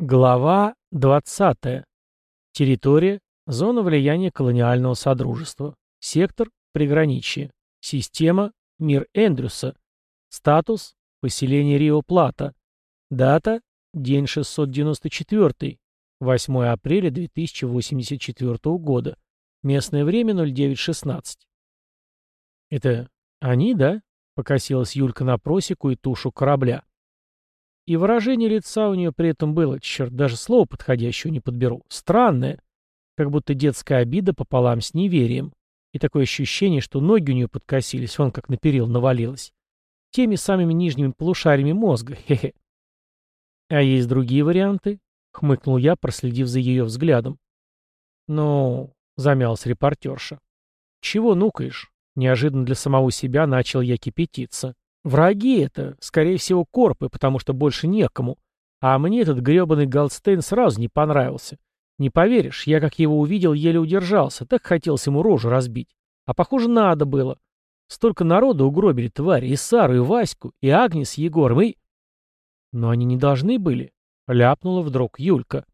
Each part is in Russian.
Глава 20. Территория. Зона влияния колониального содружества. Сектор. Приграничье. Система. Мир Эндрюса. Статус. Поселение Рио-Плата. Дата. День 694. 8 апреля 2084 года. Местное время 09.16. «Это они, да?» — покосилась Юлька на просеку и тушу корабля. И выражение лица у нее при этом было, черт, даже слово подходящего не подберу, странное, как будто детская обида пополам с неверием. И такое ощущение, что ноги у нее подкосились, вон как на перил навалилась. Теми самыми нижними полушариями мозга, хе-хе. А есть другие варианты? Хмыкнул я, проследив за ее взглядом. Ну, замялась репортерша. Чего нукаешь? Неожиданно для самого себя начал я кипятиться. Враги это, скорее всего, корпы, потому что больше некому. А мне этот гребаный Голдстейн сразу не понравился. Не поверишь, я как его увидел, еле удержался, так хотелось ему рожу разбить. А похоже, надо было. Столько народа угробили твари, и Сару, и Ваську, и Агнес с Егором, и... Но они не должны были, — ляпнула вдруг Юлька.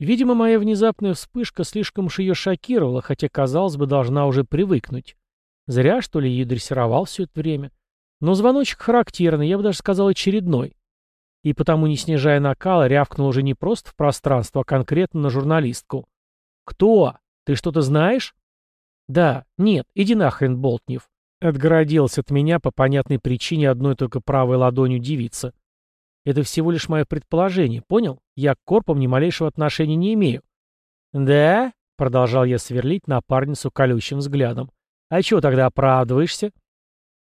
Видимо, моя внезапная вспышка слишком уж ее шокировала, хотя, казалось бы, должна уже привыкнуть. Зря, что ли, ее дрессировал все это время. Но звоночек характерный, я бы даже сказал очередной. И потому, не снижая накала, рявкнул уже не просто в пространство, а конкретно на журналистку. «Кто? Ты что-то знаешь?» «Да, нет, иди нахрен, Болтнев». Отгородился от меня по понятной причине одной только правой ладонью девица. Это всего лишь мое предположение, понял? Я к корпам ни малейшего отношения не имею. «Да?» — продолжал я сверлить напарницу колючим взглядом. «А чего тогда оправдываешься?»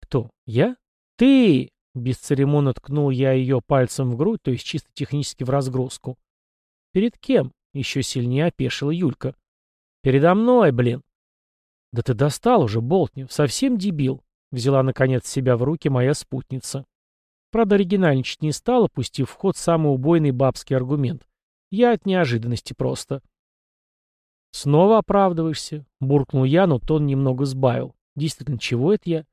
«Кто? Я?» «Ты!» — бесцеремонно ткнул я ее пальцем в грудь, то есть чисто технически в разгрузку. «Перед кем?» — еще сильнее опешила Юлька. «Передо мной, блин!» «Да ты достал уже, Болтнев, совсем дебил!» — взяла, наконец, себя в руки моя спутница. Правда, оригинальничать не стала, пустив в ход самый убойный бабский аргумент. Я от неожиданности просто. «Снова оправдываешься?» — буркнул я, но тон немного сбавил. «Действительно, чего это я?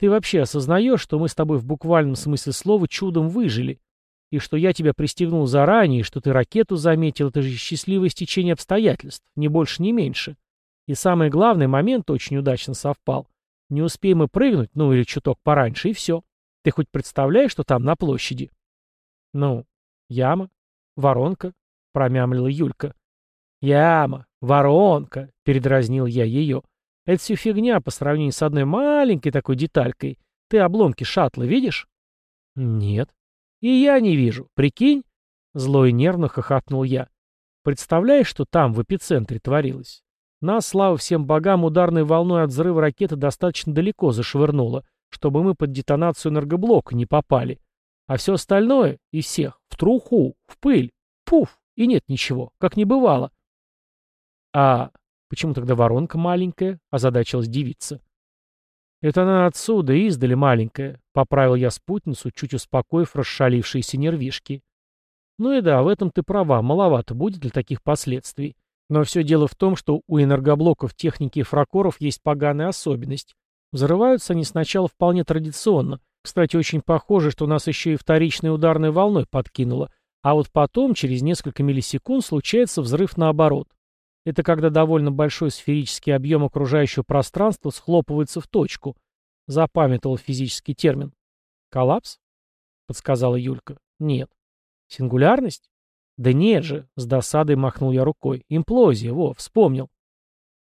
Ты вообще осознаешь, что мы с тобой в буквальном смысле слова чудом выжили? И что я тебя пристегнул заранее, что ты ракету заметил, это же счастливое стечение обстоятельств, ни больше, ни меньше. И самый главный момент очень удачно совпал. Не успеем мы прыгнуть, ну или чуток пораньше, и все. Ты хоть представляешь, что там на площади? Ну, яма, воронка, промямлила Юлька. Яма, воронка, передразнил я ее. Это все фигня по сравнению с одной маленькой такой деталькой. Ты обломки шаттла видишь? Нет. И я не вижу. Прикинь? Зло и нервно хохотнул я. Представляешь, что там, в эпицентре, творилось? Нас, слава всем богам, ударной волной от взрыва ракеты достаточно далеко зашвырнуло, чтобы мы под детонацию энергоблока не попали. А все остальное, из всех, в труху, в пыль, пуф, и нет ничего, как не бывало. А «Почему тогда воронка маленькая?» — озадачилась девица. «Это она отсюда, издали маленькая», — поправил я спутницу, чуть успокоив расшалившиеся нервишки. «Ну и да, в этом ты права, маловато будет для таких последствий. Но все дело в том, что у энергоблоков техники фракоров есть поганая особенность. Взрываются они сначала вполне традиционно. Кстати, очень похоже, что нас еще и вторичной ударной волной подкинуло, а вот потом, через несколько миллисекунд, случается взрыв наоборот. Это когда довольно большой сферический объем окружающего пространства схлопывается в точку. Запамятовал физический термин. «Коллапс?» — подсказала Юлька. «Нет». «Сингулярность?» «Да нет же», — с досадой махнул я рукой. «Имплозия, во, вспомнил».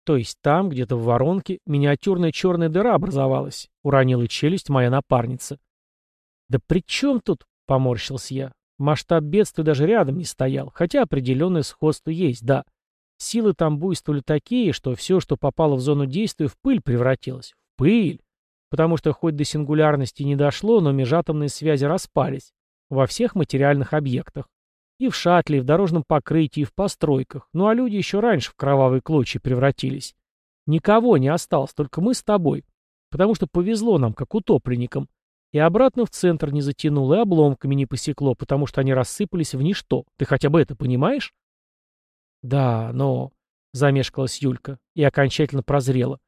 То есть там, где-то в воронке, миниатюрная черная дыра образовалась, уронила челюсть моя напарница. «Да при чем тут?» — поморщился я. Масштаб бедствия даже рядом не стоял, хотя определенное сходство есть, да. Силы там буйствовали такие, что все, что попало в зону действия, в пыль превратилось. В пыль! Потому что хоть до сингулярности не дошло, но межатомные связи распались. Во всех материальных объектах. И в шаттле, и в дорожном покрытии, и в постройках. Ну а люди еще раньше в кровавые клочья превратились. Никого не осталось, только мы с тобой. Потому что повезло нам, как утопленникам. И обратно в центр не затянуло, и обломками не посекло, потому что они рассыпались в ничто. Ты хотя бы это понимаешь? «Да, но...» — замешкалась Юлька и окончательно прозрела.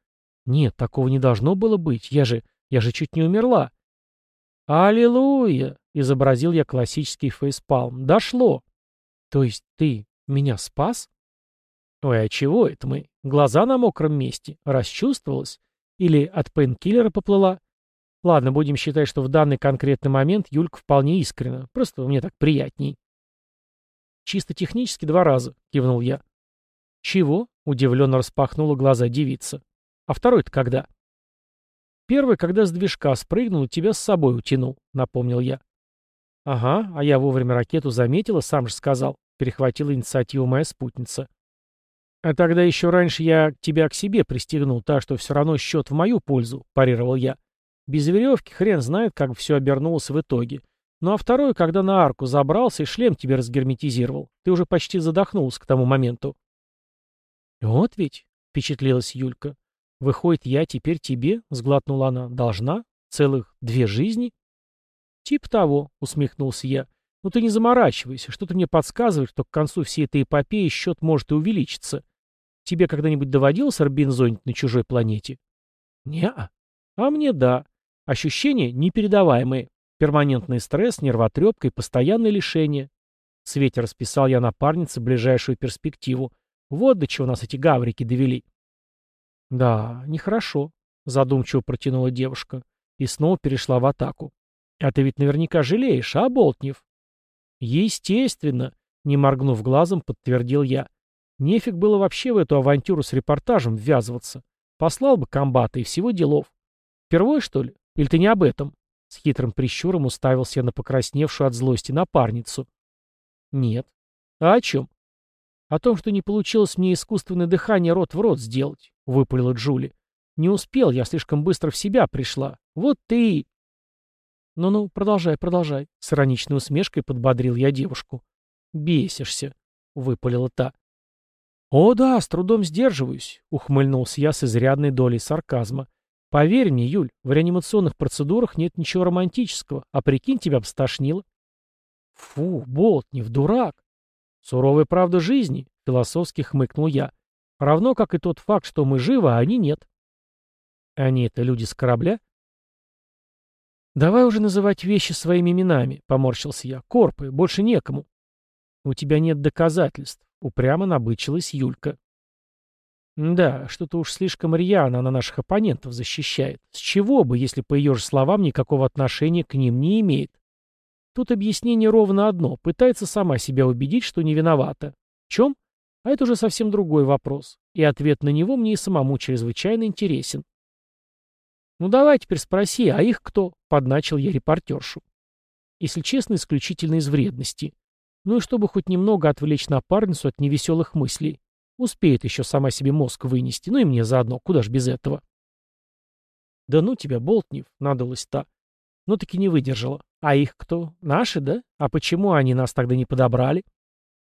«Нет, такого не должно было быть. Я же... я же чуть не умерла». «Аллилуйя!» — изобразил я классический фейспалм. «Дошло!» То есть ты меня спас? Ой, а чего это мы? Глаза на мокром месте? Расчувствовалась? Или от пейнкиллера поплыла? Ладно, будем считать, что в данный конкретный момент Юлька вполне искренна. Просто мне так приятней. Чисто технически два раза, кивнул я. Чего? Удивленно распахнула глаза девица. А второй-то когда? Первый, когда с движка спрыгнул и тебя с собой утянул, напомнил я. Ага, а я вовремя ракету заметила, сам же сказал. Перехватила инициативу моя спутница. А тогда еще раньше я тебя к себе пристегнул, так что все равно счет в мою пользу, парировал я. Без веревки хрен знает, как все обернулось в итоге. Ну а второй, когда на арку забрался и шлем тебе разгерметизировал. Ты уже почти задохнулся к тому моменту. Вот ведь, впечатлилась Юлька. Выходит, я теперь тебе, сглотнула она, должна? Целых две жизни? Тип того, усмехнулся я. Ну ты не заморачивайся, что-то мне подсказывает, что к концу всей этой эпопеи счет может и увеличиться. Тебе когда-нибудь доводилось арбинзонить на чужой планете? Не-а. А мне да. Ощущения непередаваемые. Перманентный стресс, нервотрепка и постоянное лишение. В свете расписал я напарнице ближайшую перспективу. Вот до чего нас эти гаврики довели. Да, нехорошо, задумчиво протянула девушка и снова перешла в атаку. А ты ведь наверняка жалеешь, а, Болтнев? Естественно, не моргнув глазом, подтвердил я. Нефиг было вообще в эту авантюру с репортажем ввязываться. Послал бы комбата и всего делов. Впервые, что ли? Или ты не об этом? С хитрым прищуром уставился я на покрасневшую от злости напарницу. Нет. А о чем? О том, что не получилось мне искусственное дыхание рот в рот сделать, выпалила Джули. Не успел, я слишком быстро в себя пришла. Вот ты... «Ну-ну, продолжай, продолжай», — с ироничной усмешкой подбодрил я девушку. «Бесишься», — выпалила та. «О да, с трудом сдерживаюсь», — ухмыльнулся я с изрядной долей сарказма. «Поверь мне, Юль, в реанимационных процедурах нет ничего романтического, а прикинь, тебя обстошнило». «Фу, Болтнев, дурак!» «Суровая правда жизни», — философски хмыкнул я. «Равно как и тот факт, что мы живы, а они нет». «Они — это люди с корабля?» «Давай уже называть вещи своими именами», — поморщился я. «Корпы, больше некому». «У тебя нет доказательств», — упрямо набычилась Юлька. «Да, что-то уж слишком рьяно она наших оппонентов защищает. С чего бы, если, по ее же словам, никакого отношения к ним не имеет? Тут объяснение ровно одно. Пытается сама себя убедить, что не виновата. В чем? А это уже совсем другой вопрос. И ответ на него мне и самому чрезвычайно интересен. «Ну давай теперь спроси, а их кто?» — подначил я репортершу. Если честно, исключительно из вредности. Ну и чтобы хоть немного отвлечь напарницу от невеселых мыслей. Успеет еще сама себе мозг вынести, ну и мне заодно, куда ж без этого. «Да ну тебя, Болтнев!» — надулась та. Но ну таки не выдержала. «А их кто? Наши, да? А почему они нас тогда не подобрали?»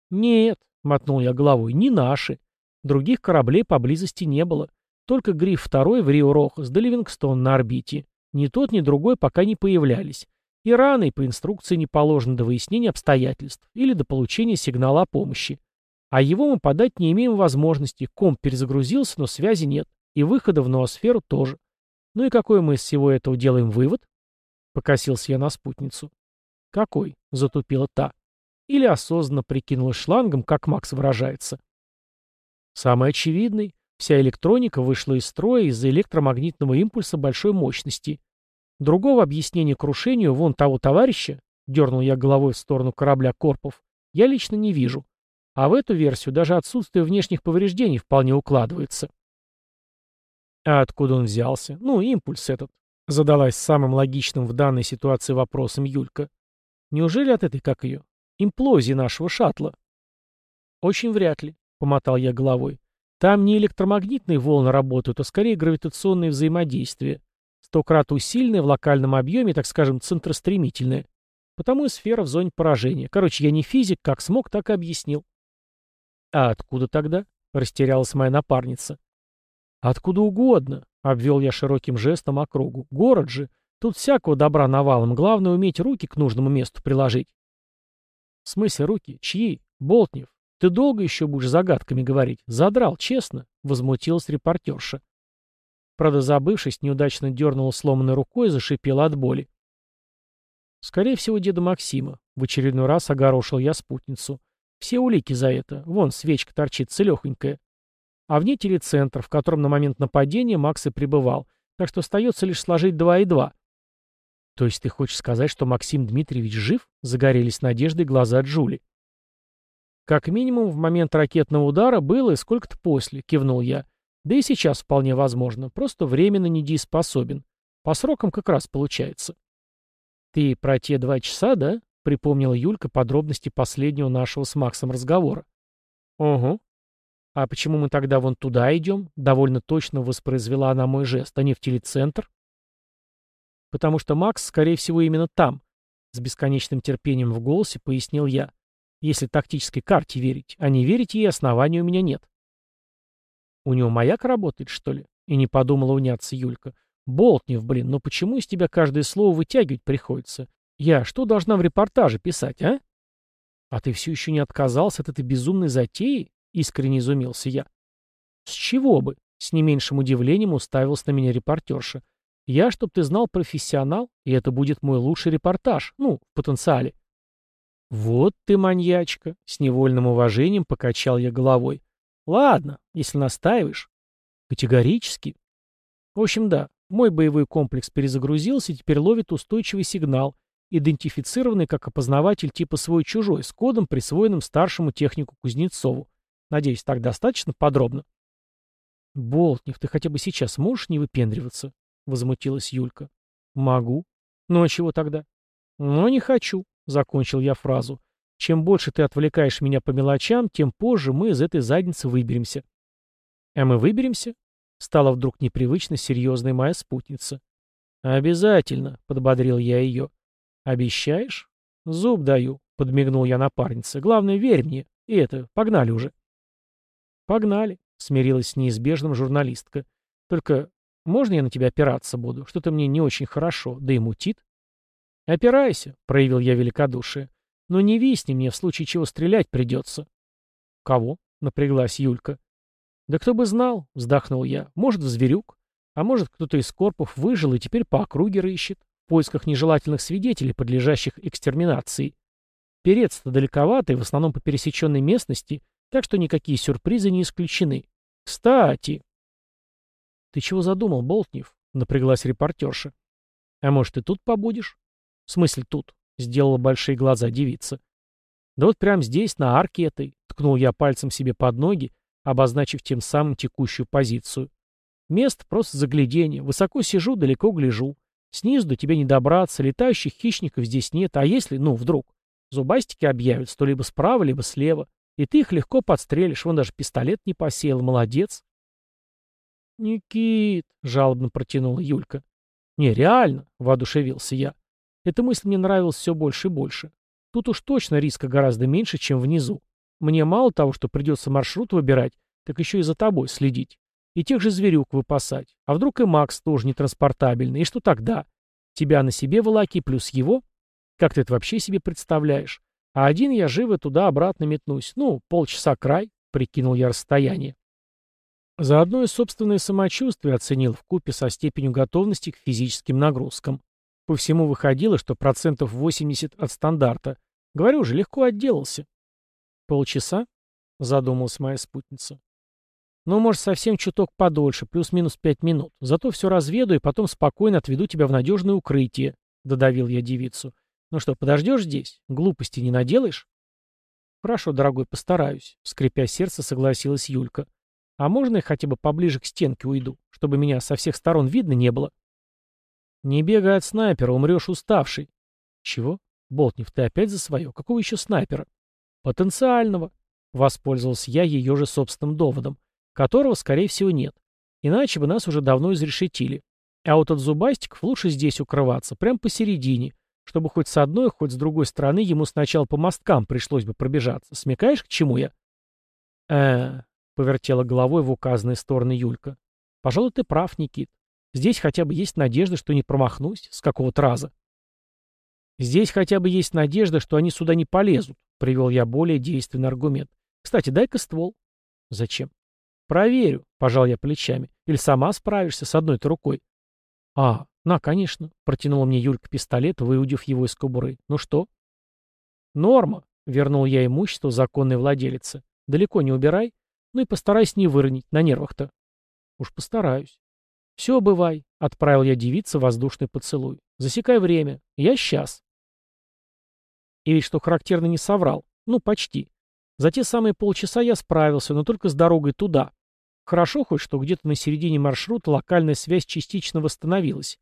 «Нет», — мотнул я головой, — «не наши. Других кораблей поблизости не было. Только Гриф II в Рио-Рохас да Ливингстон на орбите. Ни тот, ни другой пока не появлялись. И рано, и по инструкции не положено до выяснения обстоятельств или до получения сигнала о помощи. А его мы подать не имеем возможности. Комп перезагрузился, но связи нет. И выхода в ноосферу тоже. Ну и какой мы из всего этого делаем вывод? Покосился я на спутницу. Какой? Затупила та. Или осознанно прикинула шлангом, как Макс выражается. Самый очевидный. Вся электроника вышла из строя из-за электромагнитного импульса большой мощности. Другого объяснения крушению вон того товарища, дернул я головой в сторону корабля Корпов, я лично не вижу. А в эту версию даже отсутствие внешних повреждений вполне укладывается. А откуда он взялся? Ну, импульс этот. Задалась самым логичным в данной ситуации вопросом Юлька. Неужели от этой, как ее, имплозии нашего шаттла? Очень вряд ли, помотал я головой. Там не электромагнитные волны работают, а скорее гравитационные взаимодействия. Сто крат усиленные в локальном объеме, так скажем, центростремительные. Потому и сфера в зоне поражения. Короче, я не физик, как смог, так и объяснил. А откуда тогда? Растерялась моя напарница. Откуда угодно, обвел я широким жестом округу. Город же. Тут всякого добра навалом. Главное уметь руки к нужному месту приложить. В смысле руки? Чьи? Болтнев. Ты долго еще будешь загадками говорить? Задрал, честно, — возмутилась репортерша. Правда, забывшись, неудачно дернула сломанной рукой и зашипела от боли. Скорее всего, деда Максима. В очередной раз огорошил я спутницу. Все улики за это. Вон, свечка торчит целехонькая. А вне телецентр, в котором на момент нападения Макс и пребывал. Так что остается лишь сложить два и два. То есть ты хочешь сказать, что Максим Дмитриевич жив? Загорелись надеждой глаза Джули. Как минимум, в момент ракетного удара было и сколько-то после, кивнул я. Да и сейчас вполне возможно, просто временно недееспособен. По срокам как раз получается. Ты про те два часа, да? Припомнила Юлька подробности последнего нашего с Максом разговора. Угу. А почему мы тогда вон туда идем? Довольно точно воспроизвела она мой жест, а не в телецентр. Потому что Макс, скорее всего, именно там, с бесконечным терпением в голосе пояснил я. Если тактической карте верить, а не верить ей основания у меня нет. У него маяк работает, что ли? И не подумала уняться Юлька. Болтнев, блин, но почему из тебя каждое слово вытягивать приходится? Я что должна в репортаже писать, а? А ты все еще не отказался от этой безумной затеи? Искренне изумился я. С чего бы? С не меньшим удивлением уставился на меня репортерша. Я, чтоб ты знал, профессионал, и это будет мой лучший репортаж, ну, в потенциале. Вот ты маньячка, с невольным уважением покачал я головой. Ладно, если настаиваешь. Категорически. В общем, да, мой боевой комплекс перезагрузился и теперь ловит устойчивый сигнал, идентифицированный как опознаватель типа свой-чужой, с кодом, присвоенным старшему технику Кузнецову. Надеюсь, так достаточно подробно? Болтнев, ты хотя бы сейчас можешь не выпендриваться? Возмутилась Юлька. Могу. Ну а чего тогда? Ну, не хочу, закончил я фразу. Чем больше ты отвлекаешь меня по мелочам, тем позже мы из этой задницы выберемся. А мы выберемся? Стала вдруг непривычно серьезной моя спутница. «Обязательно», — подбодрил я ее. «Обещаешь?» «Зуб даю», — подмигнул я напарнице. «Главное, верь мне. И это, погнали уже». «Погнали», — смирилась с неизбежным журналистка. «Только можно я на тебя опираться буду? Что-то мне не очень хорошо, да и мутит». «Опирайся», — проявил я великодушие. «Но не висни мне, в случае чего стрелять придется». «Кого?» — напряглась Юлька. «Да кто бы знал», — вздохнул я. «Может, в зверюк. А может, кто-то из корпов выжил и теперь по округе рыщет, в поисках нежелательных свидетелей, подлежащих экстерминации. Перец-то далековато и в основном по пересеченной местности, так что никакие сюрпризы не исключены. Кстати...» «Ты чего задумал, Болтнев?» — напряглась репортерша. «А может, и тут побудешь?» «В смысле тут?» — сделала большие глаза девица. «Да вот прямо здесь, на арке этой», — ткнул я пальцем себе под ноги, обозначив тем самым текущую позицию. Место просто заглядение. Высоко сижу, далеко гляжу. Снизу до тебя не добраться, летающих хищников здесь нет, а если, ну, вдруг, зубастики объявятся, то либо справа, либо слева, и ты их легко подстрелишь, вон даже пистолет не посеял, молодец. «Никит», — жалобно протянула Юлька. «Не, реально», — воодушевился я. Эта мысль мне нравилась все больше и больше. Тут уж точно риска гораздо меньше, чем внизу. Мне мало того, что придется маршрут выбирать, так еще и за тобой следить. И тех же зверюк выпасать. А вдруг и Макс тоже нетранспортабельный, и что тогда? Тебя на себе волоки плюс его? Как ты это вообще себе представляешь? А один я живо туда-обратно метнусь. Ну, полчаса край, прикинул я расстояние. Заодно и собственное самочувствие оценил в купе со степенью готовности к физическим нагрузкам. По всему выходило, что процентов 80 от стандарта. Говорю же, легко отделался. «Полчаса?» — задумалась моя спутница. «Ну, может, совсем чуток подольше, плюс-минус пять минут. Зато все разведу и потом спокойно отведу тебя в надежное укрытие», — додавил я девицу. «Ну что, подождешь здесь? Глупости не наделаешь?» «Хорошо, дорогой, постараюсь», — скрипя сердце, согласилась Юлька. «А можно я хотя бы поближе к стенке уйду, чтобы меня со всех сторон видно не было?» «Не бегай от снайпера, умрешь уставший». «Чего? Болтнев, ты опять за свое? Какого еще снайпера?» Потенциального. Воспользовался я ее же собственным доводом, которого, скорее всего, нет. Иначе бы нас уже давно изрешетили. А вот от зубастиков лучше здесь укрываться, прямо посередине, чтобы хоть с одной, хоть с другой стороны ему сначала по мосткам пришлось бы пробежаться. Смекаешь, к чему я? э повертела головой в указанные стороны Юлька. Пожалуй, ты прав, Никит. Здесь хотя бы есть надежда, что не промахнусь с какого-то раза. Здесь хотя бы есть надежда, что они сюда не полезут, привел я более действенный аргумент. Кстати, дай-ка ствол. Зачем? Проверю, пожал я плечами. Или сама справишься с одной-то рукой. А, на, конечно, протянула мне Юлька пистолет, выудив его из кобуры. Ну что? Норма, — вернул я имущество законной владелице. «Далеко не убирай. Ну и постарайся не выронить, на нервах-то». «Уж постараюсь». «Все, бывай», — отправил я девице воздушный поцелуй. «Засекай время. Я сейчас». И ведь, что характерно, не соврал. Ну, почти. За те самые полчаса я справился, но только с дорогой туда. Хорошо хоть, что где-то на середине маршрута локальная связь частично восстановилась.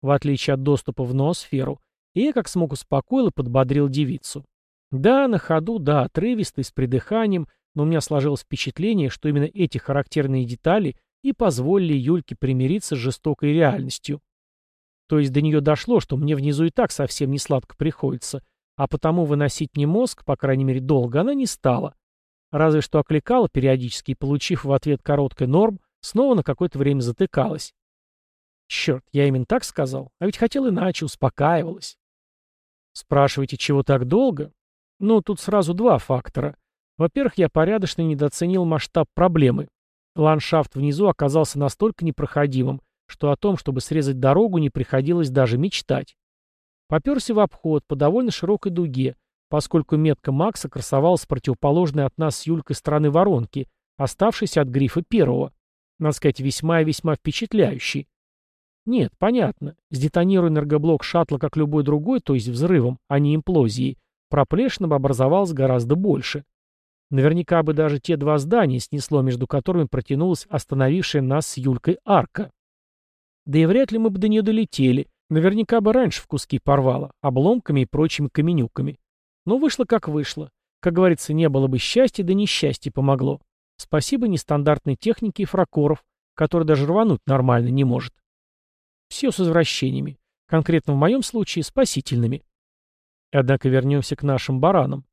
В отличие от доступа в ноосферу. И я как смог успокоил и подбодрил девицу. Да, на ходу, да, отрывистый, с придыханием, но у меня сложилось впечатление, что именно эти характерные детали и позволили Юльке примириться с жестокой реальностью. То есть до нее дошло, что мне внизу и так совсем не сладко приходится, а потому выносить мне мозг, по крайней мере долго, она не стала. Разве что окликала периодически и, получив в ответ короткий норм, снова на какое-то время затыкалась. Черт, я именно так сказал, а ведь хотел иначе, успокаивалась. Спрашиваете, чего так долго? Ну, тут сразу два фактора. Во-первых, я порядочно недооценил масштаб проблемы. Ландшафт внизу оказался настолько непроходимым, что о том, чтобы срезать дорогу, не приходилось даже мечтать. Поперся в обход по довольно широкой дуге, поскольку метка Макса красовалась с противоположной от нас с Юлькой стороны воронки, оставшейся от грифа первого. Надо сказать, весьма и весьма впечатляющий. Нет, понятно. Сдетонируя энергоблок шаттла, как любой другой, то есть взрывом, а не имплозией, проплешина бы образовалась гораздо больше. Наверняка бы даже те два здания снесло, между которыми протянулась остановившая нас с Юлькой арка. Да и вряд ли мы бы до нее долетели, Наверняка бы раньше в куски порвало, обломками и прочими каменюками. Но вышло как вышло. Как говорится, не было бы счастья, да несчастье помогло. Спасибо нестандартной технике и фракоров, который даже рвануть нормально не может. Все с возвращениями. Конкретно в моем случае спасительными. Однако вернемся к нашим баранам.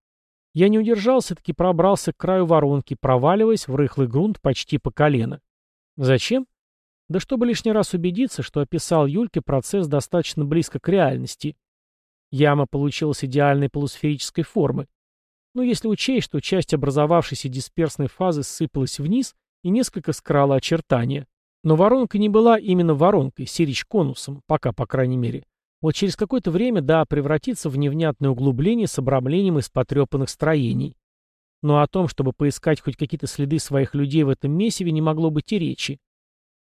Я не удержался, таки пробрался к краю воронки, проваливаясь в рыхлый грунт почти по колено. Зачем? Да чтобы лишний раз убедиться, что описал Юльке процесс достаточно близко к реальности. Яма получилась идеальной полусферической формы. Но если учесть, что часть образовавшейся дисперсной фазы сыпалась вниз и несколько скрала очертания. Но воронка не была именно воронкой, сирич-конусом, пока, по крайней мере. Вот через какое-то время, да, превратится в невнятное углубление с обрамлением из потрепанных строений. Но о том, чтобы поискать хоть какие-то следы своих людей в этом месиве, не могло быть и речи.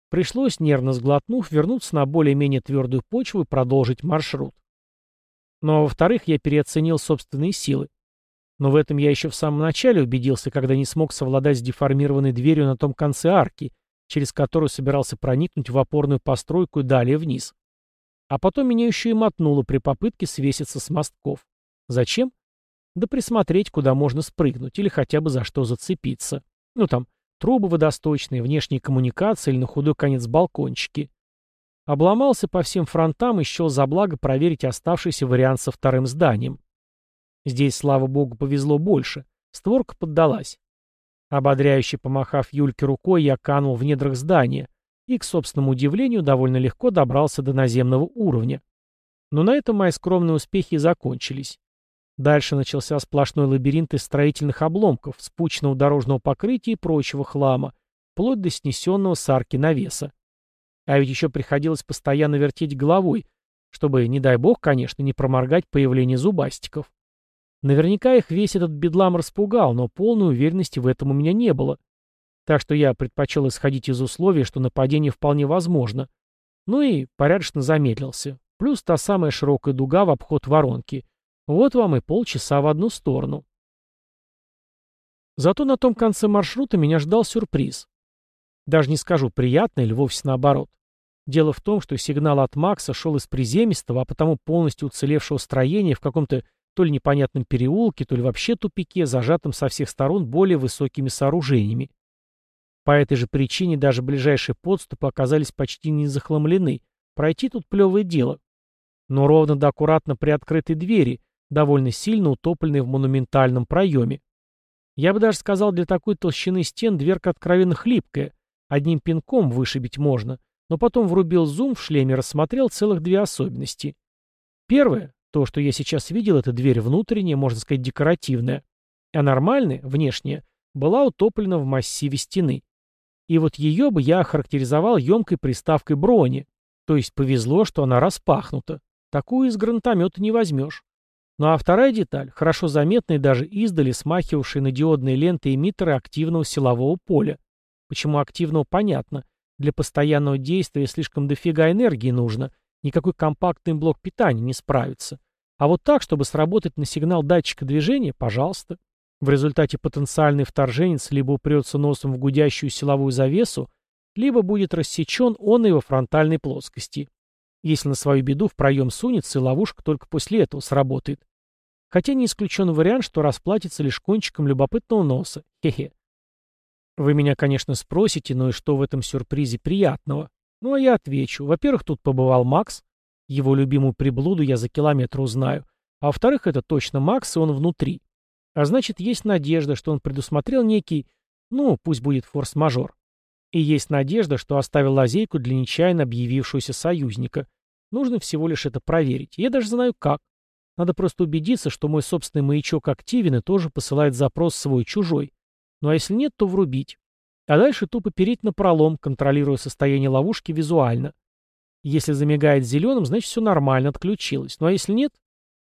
Пришлось, нервно сглотнув, вернуться на более-менее твердую почву и продолжить маршрут. Но, во-вторых, я переоценил собственные силы. Но в этом я еще в самом начале убедился, когда не смог совладать с деформированной дверью на том конце арки, через которую собирался проникнуть в опорную постройку и далее вниз. А потом меня еще и мотнуло при попытке свеситься с мостков. Зачем? Да присмотреть, куда можно спрыгнуть или хотя бы за что зацепиться. Ну там, Трубы водосточные, внешние коммуникации или на худой конец балкончики. Обломался по всем фронтам и счел за благо проверить оставшийся вариант со вторым зданием. Здесь, слава богу, повезло больше. Створка поддалась. Ободряюще помахав Юльке рукой, я канул в недрах здания и, к собственному удивлению, довольно легко добрался до наземного уровня. Но на этом мои скромные успехи закончились. Дальше начался сплошной лабиринт из строительных обломков, спученного дорожного покрытия и прочего хлама, вплоть до снесенного с арки навеса. А ведь еще приходилось постоянно вертеть головой, чтобы, не дай бог, конечно, не проморгать появление зубастиков. Наверняка их весь этот бедлам распугал, но полной уверенности в этом у меня не было. Так что я предпочел исходить из условия, что нападение вполне возможно. Ну и порядочно замедлился. Плюс та самая широкая дуга в обход воронки — вот вам и полчаса в одну сторону. Зато на том конце маршрута меня ждал сюрприз. Даже не скажу приятный или вовсе наоборот. Дело в том, что сигнал от Макса шел из приземистого, а потому полностью уцелевшего строения в каком-то то ли непонятном переулке, то ли вообще тупике, зажатом со всех сторон более высокими сооружениями. По этой же причине даже ближайшие подступы оказались почти не захламлены. Пройти тут плевое дело. Но ровно до аккуратно приоткрытой двери, довольно сильно утопленный в монументальном проеме. Я бы даже сказал, для такой толщины стен дверка откровенно хлипкая, одним пинком вышибить можно, но потом врубил зум в шлеме и рассмотрел целых две особенности. Первое, то, что я сейчас видел, это дверь внутренняя, можно сказать, декоративная, а нормальная, внешняя, была утоплена в массиве стены. И вот ее бы я охарактеризовал емкой приставкой брони, то есть повезло, что она распахнута. Такую из гранатомета не возьмешь. Ну а вторая деталь, хорошо заметная даже издали смахивавшая на диодные ленты эмиттеры активного силового поля. Почему активного, понятно. Для постоянного действия слишком дофига энергии нужно, никакой компактный блок питания не справится. А вот так, чтобы сработать на сигнал датчика движения, пожалуйста. В результате потенциальный вторженец либо упрется носом в гудящую силовую завесу, либо будет рассечен он и его фронтальной плоскости. Если на свою беду в проем сунется, и ловушка только после этого сработает. Хотя не исключен вариант, что расплатится лишь кончиком любопытного носа. Хе-хе. Вы меня, конечно, спросите, но и что в этом сюрпризе приятного? Ну, а я отвечу. Во-первых, тут побывал Макс. Его любимую приблуду я за километр узнаю. А во-вторых, это точно Макс, и он внутри. А значит, есть надежда, что он предусмотрел некий, ну, пусть будет форс-мажор. И есть надежда, что оставил лазейку для нечаянно объявившегося союзника. Нужно всего лишь это проверить. Я даже знаю как. Надо просто убедиться, что мой собственный маячок активен и тоже посылает запрос свой-чужой. Ну а если нет, то врубить. А дальше тупо переть на пролом, контролируя состояние ловушки визуально. Если замигает зеленым, значит все нормально, отключилось. Ну а если нет,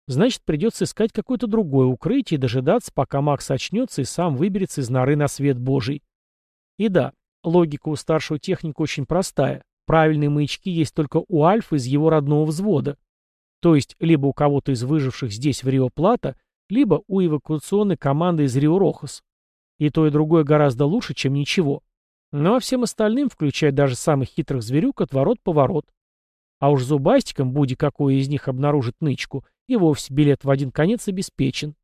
значит придется искать какое-то другое укрытие и дожидаться, пока Макс очнется и сам выберется из норы на свет Божий. И да, Логика у старшего техника очень простая. Правильные маячки есть только у Альфа из его родного взвода. То есть либо у кого-то из выживших здесь в Рио-Плата, либо у эвакуационной команды из Рио-Рохас. И то, и другое гораздо лучше, чем ничего. Ну а всем остальным, включая даже самых хитрых зверюк, отворот-поворот. А уж зубастикам, будь какой из них обнаружит нычку, и вовсе билет в один конец обеспечен.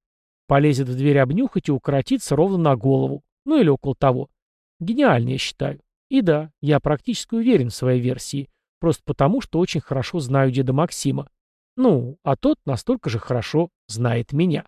Полезет в дверь обнюхать и укоротится ровно на голову. Ну или около того. Гениально, я считаю. И да, я практически уверен в своей версии, просто потому, что очень хорошо знаю деда Максима. Ну, а тот настолько же хорошо знает меня.